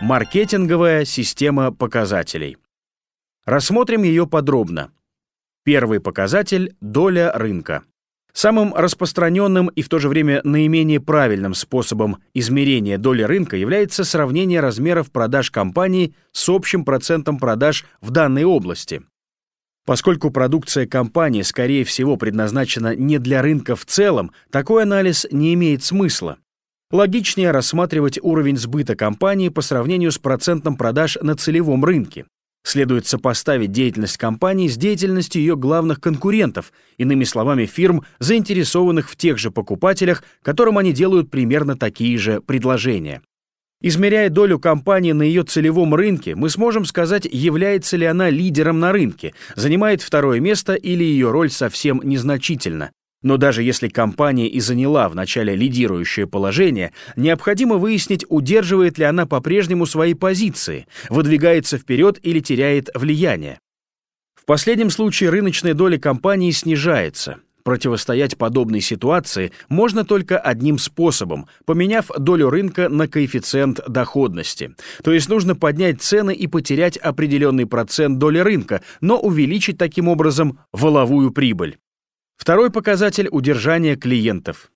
Маркетинговая система показателей. Рассмотрим ее подробно. Первый показатель – доля рынка. Самым распространенным и в то же время наименее правильным способом измерения доли рынка является сравнение размеров продаж компании с общим процентом продаж в данной области. Поскольку продукция компании, скорее всего, предназначена не для рынка в целом, такой анализ не имеет смысла. Логичнее рассматривать уровень сбыта компании по сравнению с процентом продаж на целевом рынке. Следует сопоставить деятельность компании с деятельностью ее главных конкурентов, иными словами, фирм, заинтересованных в тех же покупателях, которым они делают примерно такие же предложения. Измеряя долю компании на ее целевом рынке, мы сможем сказать, является ли она лидером на рынке, занимает второе место или ее роль совсем незначительна. Но даже если компания и заняла в начале лидирующее положение, необходимо выяснить, удерживает ли она по-прежнему свои позиции, выдвигается вперед или теряет влияние. В последнем случае рыночная доля компании снижается. Противостоять подобной ситуации можно только одним способом, поменяв долю рынка на коэффициент доходности. То есть нужно поднять цены и потерять определенный процент доли рынка, но увеличить таким образом воловую прибыль. Второй показатель – удержание клиентов.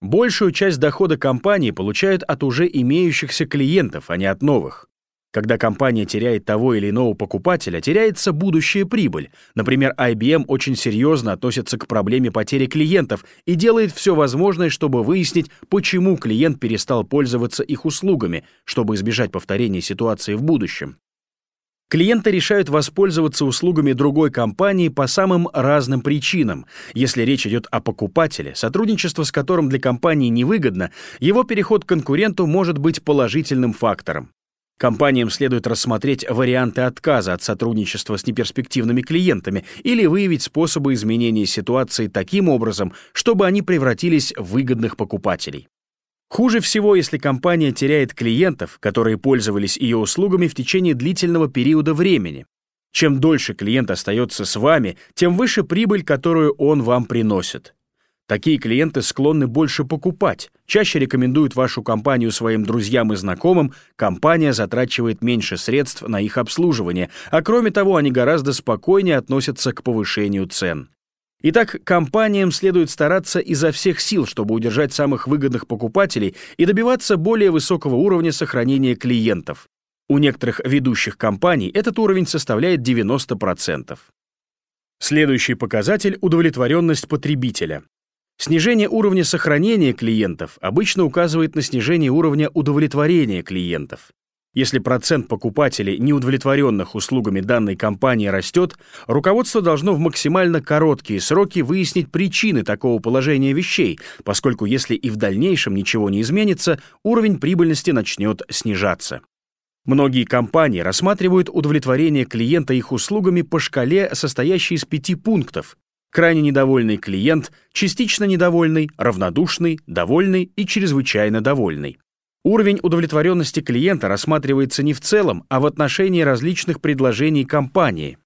Большую часть дохода компании получают от уже имеющихся клиентов, а не от новых. Когда компания теряет того или иного покупателя, теряется будущая прибыль. Например, IBM очень серьезно относится к проблеме потери клиентов и делает все возможное, чтобы выяснить, почему клиент перестал пользоваться их услугами, чтобы избежать повторения ситуации в будущем. Клиенты решают воспользоваться услугами другой компании по самым разным причинам. Если речь идет о покупателе, сотрудничество с которым для компании невыгодно, его переход к конкуренту может быть положительным фактором. Компаниям следует рассмотреть варианты отказа от сотрудничества с неперспективными клиентами или выявить способы изменения ситуации таким образом, чтобы они превратились в выгодных покупателей. Хуже всего, если компания теряет клиентов, которые пользовались ее услугами в течение длительного периода времени. Чем дольше клиент остается с вами, тем выше прибыль, которую он вам приносит. Такие клиенты склонны больше покупать, чаще рекомендуют вашу компанию своим друзьям и знакомым, компания затрачивает меньше средств на их обслуживание, а кроме того, они гораздо спокойнее относятся к повышению цен. Итак, компаниям следует стараться изо всех сил, чтобы удержать самых выгодных покупателей и добиваться более высокого уровня сохранения клиентов. У некоторых ведущих компаний этот уровень составляет 90%. Следующий показатель – удовлетворенность потребителя. Снижение уровня сохранения клиентов обычно указывает на снижение уровня удовлетворения клиентов. Если процент покупателей, неудовлетворенных услугами данной компании, растет, руководство должно в максимально короткие сроки выяснить причины такого положения вещей, поскольку если и в дальнейшем ничего не изменится, уровень прибыльности начнет снижаться. Многие компании рассматривают удовлетворение клиента их услугами по шкале, состоящей из пяти пунктов. Крайне недовольный клиент, частично недовольный, равнодушный, довольный и чрезвычайно довольный. Уровень удовлетворенности клиента рассматривается не в целом, а в отношении различных предложений компании.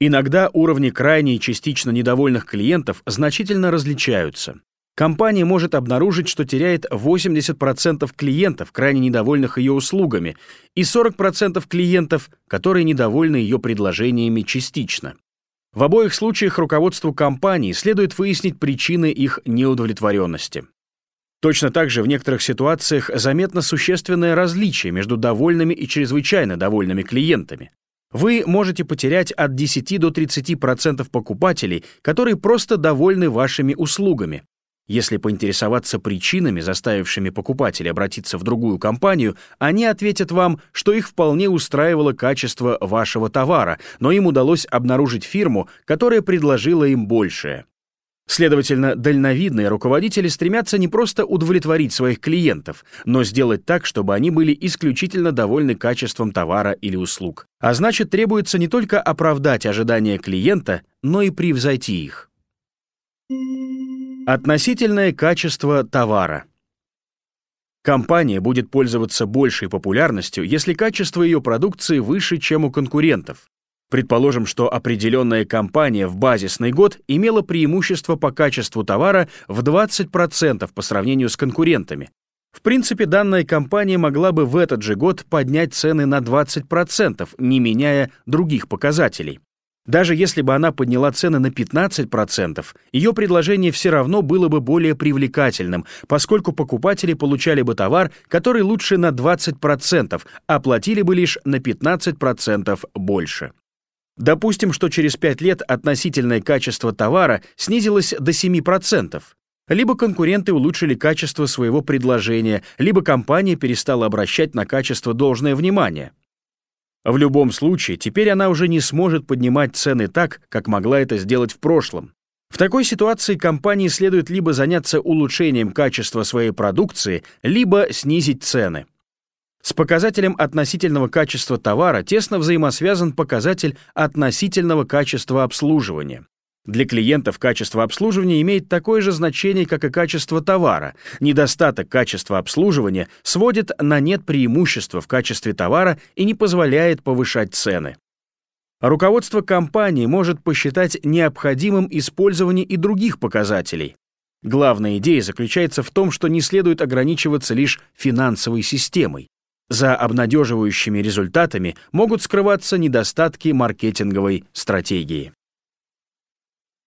Иногда уровни крайне и частично недовольных клиентов значительно различаются. Компания может обнаружить, что теряет 80% клиентов, крайне недовольных ее услугами, и 40% клиентов, которые недовольны ее предложениями частично. В обоих случаях руководству компании следует выяснить причины их неудовлетворенности. Точно так же в некоторых ситуациях заметно существенное различие между довольными и чрезвычайно довольными клиентами. Вы можете потерять от 10 до 30% покупателей, которые просто довольны вашими услугами. Если поинтересоваться причинами, заставившими покупателей обратиться в другую компанию, они ответят вам, что их вполне устраивало качество вашего товара, но им удалось обнаружить фирму, которая предложила им большее. Следовательно, дальновидные руководители стремятся не просто удовлетворить своих клиентов, но сделать так, чтобы они были исключительно довольны качеством товара или услуг. А значит, требуется не только оправдать ожидания клиента, но и превзойти их. Относительное качество товара. Компания будет пользоваться большей популярностью, если качество ее продукции выше, чем у конкурентов. Предположим, что определенная компания в базисный год имела преимущество по качеству товара в 20% по сравнению с конкурентами. В принципе, данная компания могла бы в этот же год поднять цены на 20%, не меняя других показателей. Даже если бы она подняла цены на 15%, ее предложение все равно было бы более привлекательным, поскольку покупатели получали бы товар, который лучше на 20%, а платили бы лишь на 15% больше. Допустим, что через 5 лет относительное качество товара снизилось до 7%. Либо конкуренты улучшили качество своего предложения, либо компания перестала обращать на качество должное внимание. В любом случае, теперь она уже не сможет поднимать цены так, как могла это сделать в прошлом. В такой ситуации компании следует либо заняться улучшением качества своей продукции, либо снизить цены. С показателем относительного качества товара тесно взаимосвязан показатель относительного качества обслуживания. Для клиентов качество обслуживания имеет такое же значение, как и качество товара. Недостаток качества обслуживания сводит на нет преимущества в качестве товара и не позволяет повышать цены. Руководство компании может посчитать необходимым использование и других показателей. Главная идея заключается в том, что не следует ограничиваться лишь финансовой системой. За обнадеживающими результатами могут скрываться недостатки маркетинговой стратегии.